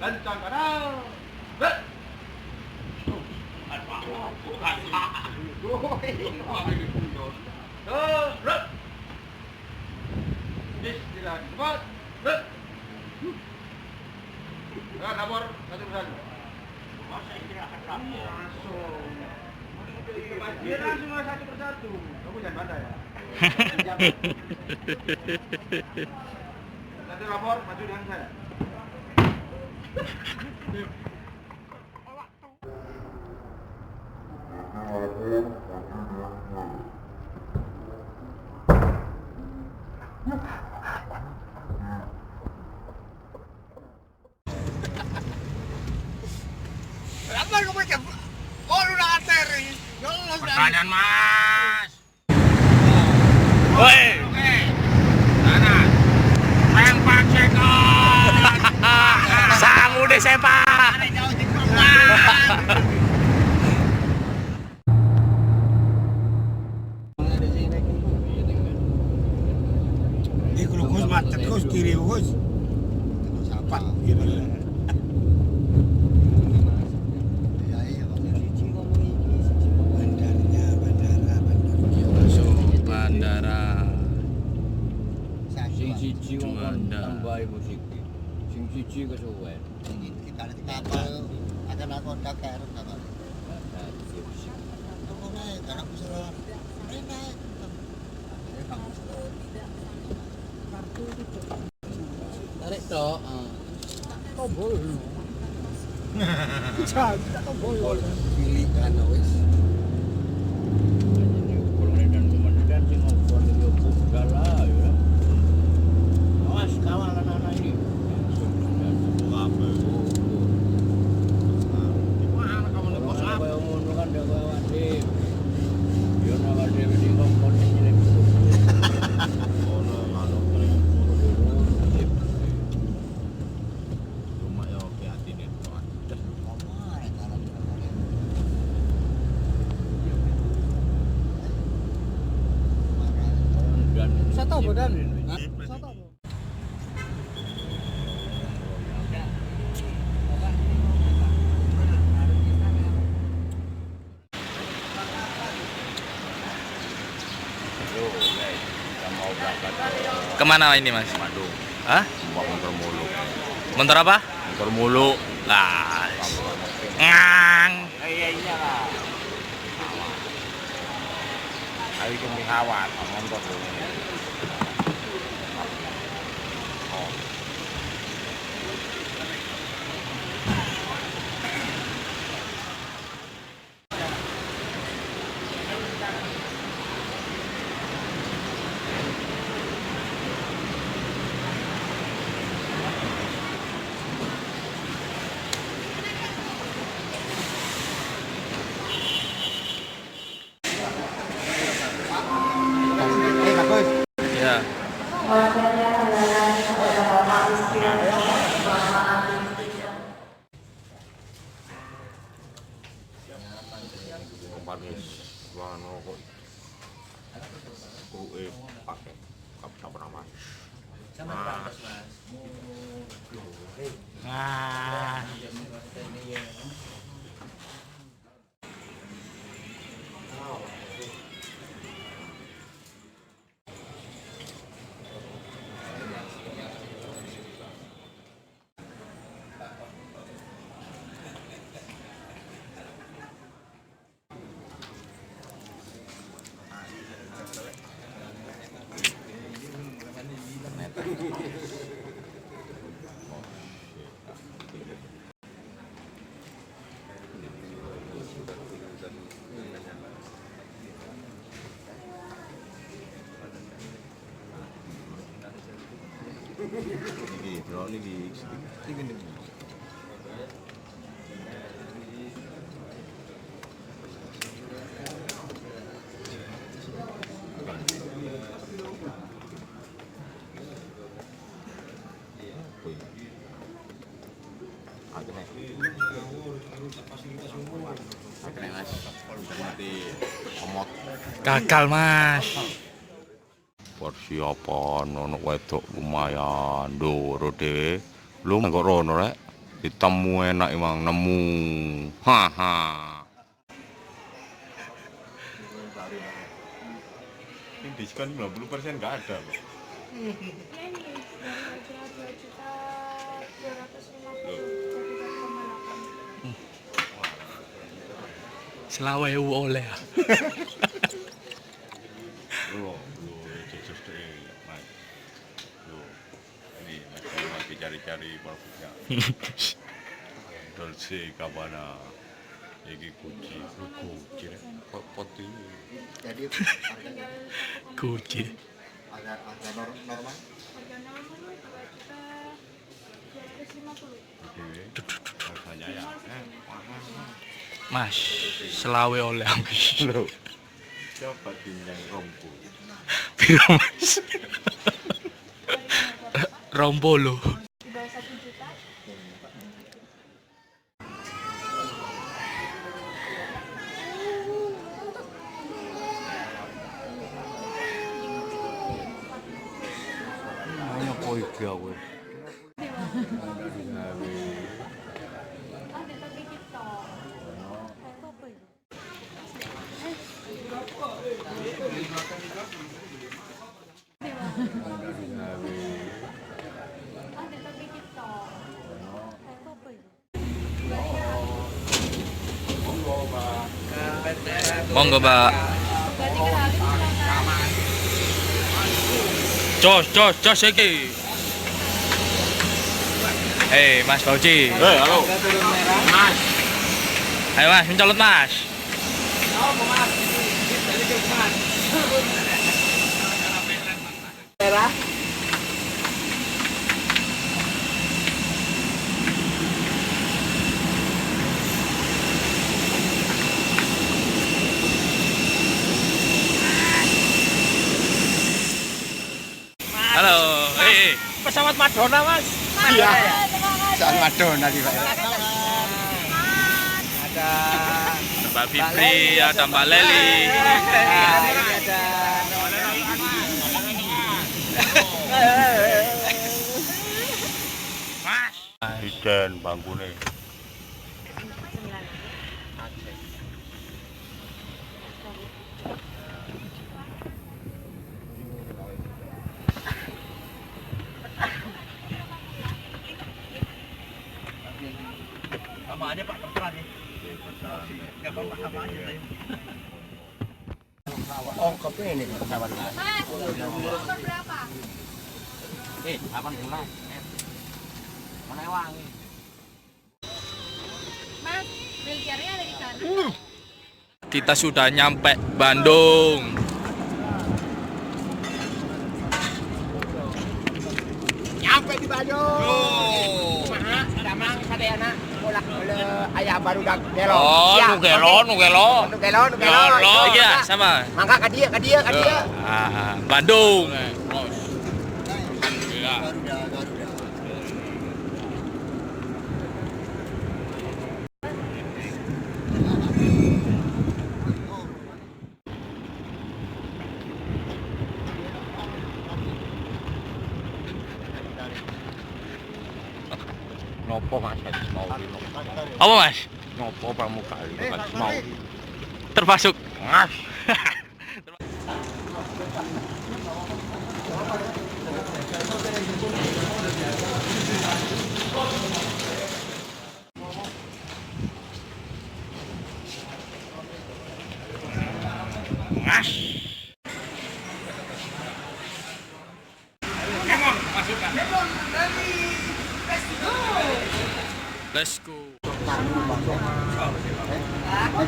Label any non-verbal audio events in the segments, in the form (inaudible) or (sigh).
Kencang kadal. Bet. Cepat. Nah, dapur satu. Masa istirahat. Dia langsung satu persatu. Kamu jangan ya. Satu lapor, maju dengan saya. Yeah. (laughs) Siji kesuwen. kita ada kapal akan aku kakek musik. aku naik karena aku suruh naik Tarik tok. Tombol. Tombol pilih kan wis. dan kemudian sing ngobor yo segala ya. Awas kawal anak-anak ini. Mana kamu nih bos apa? Kaya ngono kan dia kaya wadib. Yo nak wadib di ngomong ini nyelip. Ono kalau cuma ya oke hati nih tuan. Dan Satu badan. Yo, guys, kita mau berangkat ke Ke mana ini mas? Bandung. Hah? Bawa motor mulu. Motor apa? Motor mulu. Lah. Ngang. Iya iya lah. Ayo kami khawat, motor dulu. Oh. eh bagus Ya. Panis, bahan rokok. Kue pakai kap sabar mas. Mas. Nah. 이게 들어오는 게 익숙해. Akhirnya mas. Omot. Gagal mas. porsi apa nono wedok lumayan ndoro dhewe lu nang kok rono rek Hitammu enak emang nemu. Haha. Ini diskon 50% nggak ada loh. (laughs) Selawe oleh. Loh, loh, Jesus deh, Mas. Loh, ini lagi lagi cari-cari produknya. Dolce Gabbana. Iki Gucci, lu Gucci rek. Pot ini. Jadi Gucci. harga harga nor- normal. Harga normal puluh. Dewe. Harganya ya. Eh, mahal. Mas, selawe oleh Mas. Lho. Coba dinyang rompo. (laughs) Piro Mas? rompo lho. Monggo, Mbak. Jos, jos, jos iki. Hei, Mas Bauci. Eh, halo. Ayo Mas, mencolot Mas. Halo, hei. Pesawat Madonna, Mas. Iya. Saat Madonna di Pak. Ada Mbak Fitri, ada Mbak Leli. Mas. Diden bangkune. Enggak apa-apa sama aja. Ongkop ini pesawat. Mas, umur berapa? Eh, 80. Mana wangi? Mas, wheelchairnya ada di sana. Kita sudah nyampe Bandung. Nyampe di Bandung. Maha, damang sadayana bolak bole ayah baru dak gelo. Oh, Iya, nu gelo, nu gelo. Nu gelo, nu gelo. Gelo, iya, mangga. sama. Mangga ka dia, ka dia, ka dia. Ah, Bandung. Garuda, Apa Mas? Nopo pramugari hadis mau? Termasuk. Mas.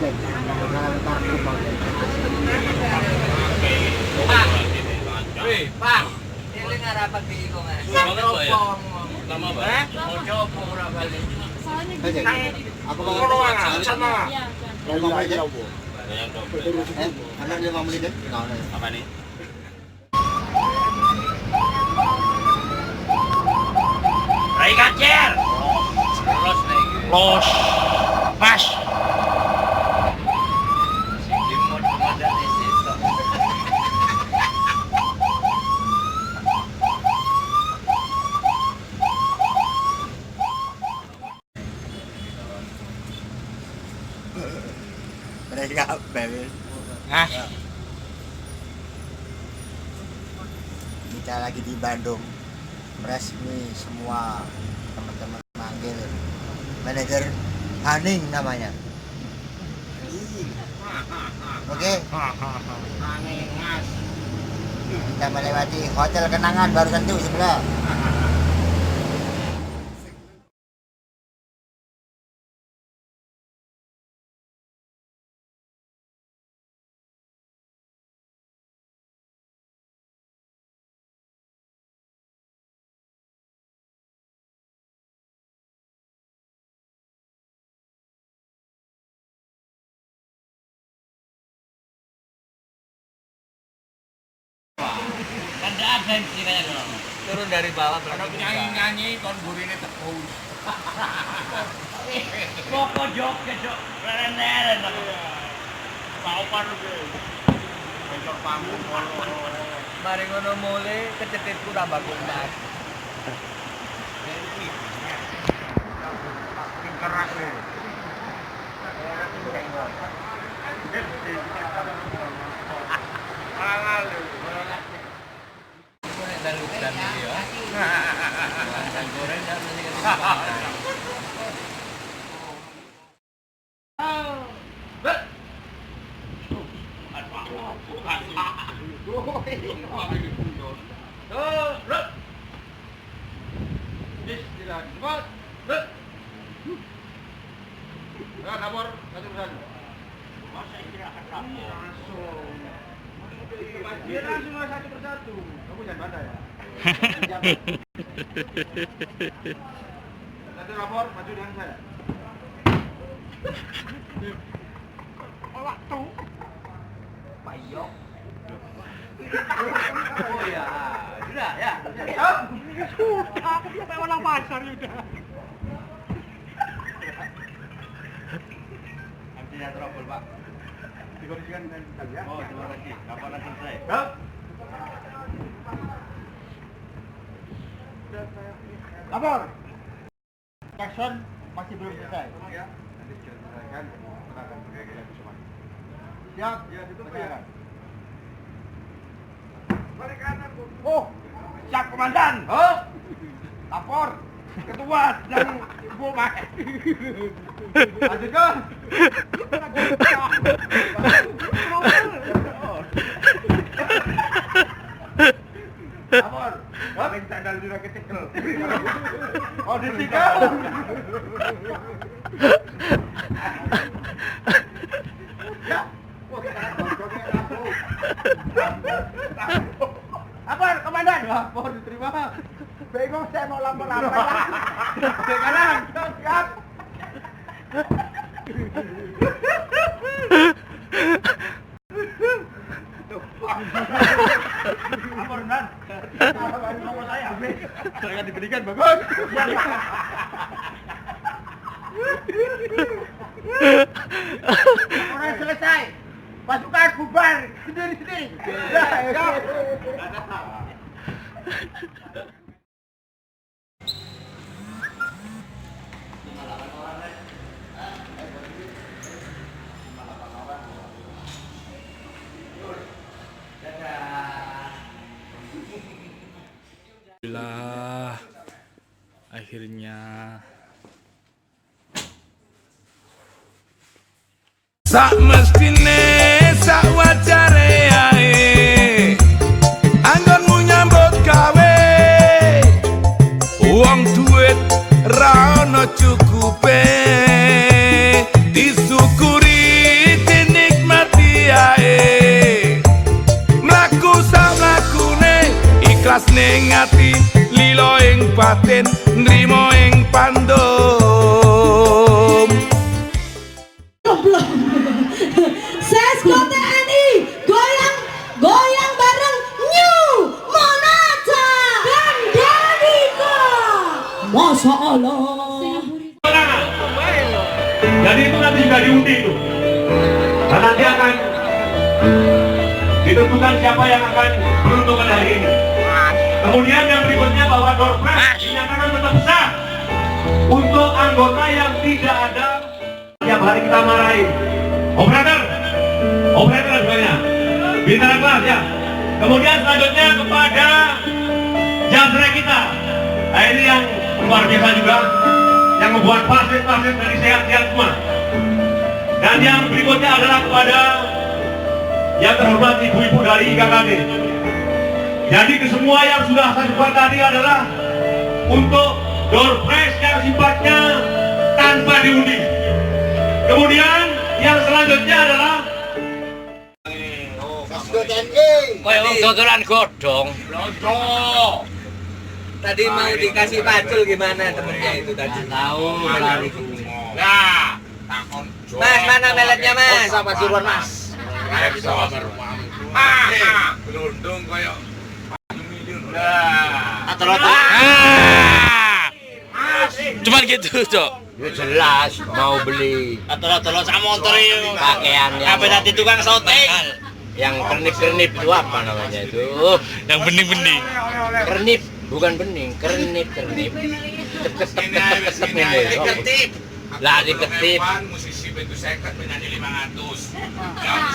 Pak. Apa nih? Rai kacer. Los. Mas. Limot komandan SS. Mereka bel. Mas. Kita lagi Bandung. Resmi semua teman-teman manggil manajer Haning namanya. Oke. Kita melewati hotel kenangan barusan tuh sebelah. Turun dari bawah Kalau nyanyi-nyanyi kon gurine tepus. (laughs) Pokok joget jok. Keren-keren. Paupan lu. Bocor panggung Mari ngono mule kecetit ku tambah kumat. keras nih. Dan dan video. Dan goreng dan Nah, lapor, satu persatu. Dia langsung satu persatu. Kamu jangan bandai ya. Satu lapor, maju dengan saya. Waktu. Payok. Oh ya, sudah ya. Sudah, aku dia kayak orang pasar sudah. Artinya trouble, Pak. Dikondisikan dengan tadi ya. Oh, terima kasih. Kapan akan selesai? Lapor. Jackson masih belum selesai. Ya, nanti kita selesaikan. Kita akan bergerak semua. Siap? Ya, itu ya. Balik kanan, Oh, siap komandan. Oh, lapor. Ketua dan Ibu Mak. Lanjutkan. Lapor. Paling sandal juga kecekel. (laughs) Oh, disikat. Ya. Wah. Lapor, komandan. Lapor diterima. Bingung saya mau lapor (laughs) apa? Oke, kanan. Siap. Lapor, Dan. Apa nomor saya? Saya diberikan bagus. Laporan selesai. Pasukan bubar sendiri-sendiri. Alhamdulillah akhirnya Sak mestine sak wajare ae. Anggonmu nyambut gawe. Wong duit ra ono cukupe. Disyukuri dinikmati ae. Mlaku sak mlakune ikhlas ning ati. Lilo ing batin nrimo ing pandum diundi itu. Dan nanti akan ditentukan siapa yang akan beruntungan hari ini. Kemudian yang berikutnya bahwa door prize dinyatakan tetap sah untuk anggota yang tidak ada tiap hari kita marahin. Operator, pokoknya. Bintang kelas ya. Kemudian selanjutnya kepada Jamsre kita. Nah ini yang luar biasa juga. Yang membuat pasir-pasir dari sehat-sehat semua. Dan yang berikutnya adalah kepada yang terhormat ibu-ibu dari IKKD. Jadi ke semua yang sudah saya sebut tadi adalah untuk door prize yang sifatnya tanpa diundi. Kemudian yang selanjutnya adalah. Kayak wong dodolan godong. Tadi mau dikasih pacul gimana temennya itu tadi? Tahu lari Nah, Mas, mana meletnya mas? Sama Pasuruan mas. Gelundung kayak Atau Cuman gitu, Cok. Ya jelas mau beli Atau-atau sama motor itu. pakaian yang Apa tadi tukang sotek? yang kernip-kernip itu apa namanya itu? Yang bening-bening. Kernip, bukan bening, kernip kernip. Ketep ketep ketep ini. Ketip. Lah diketip. Bentuk seket penyanyi 500 yang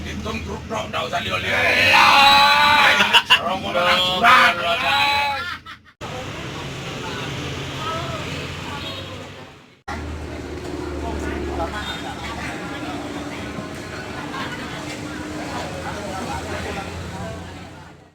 hitung grup dong, nggak usah lihat-lihat. Ronggo nang surat.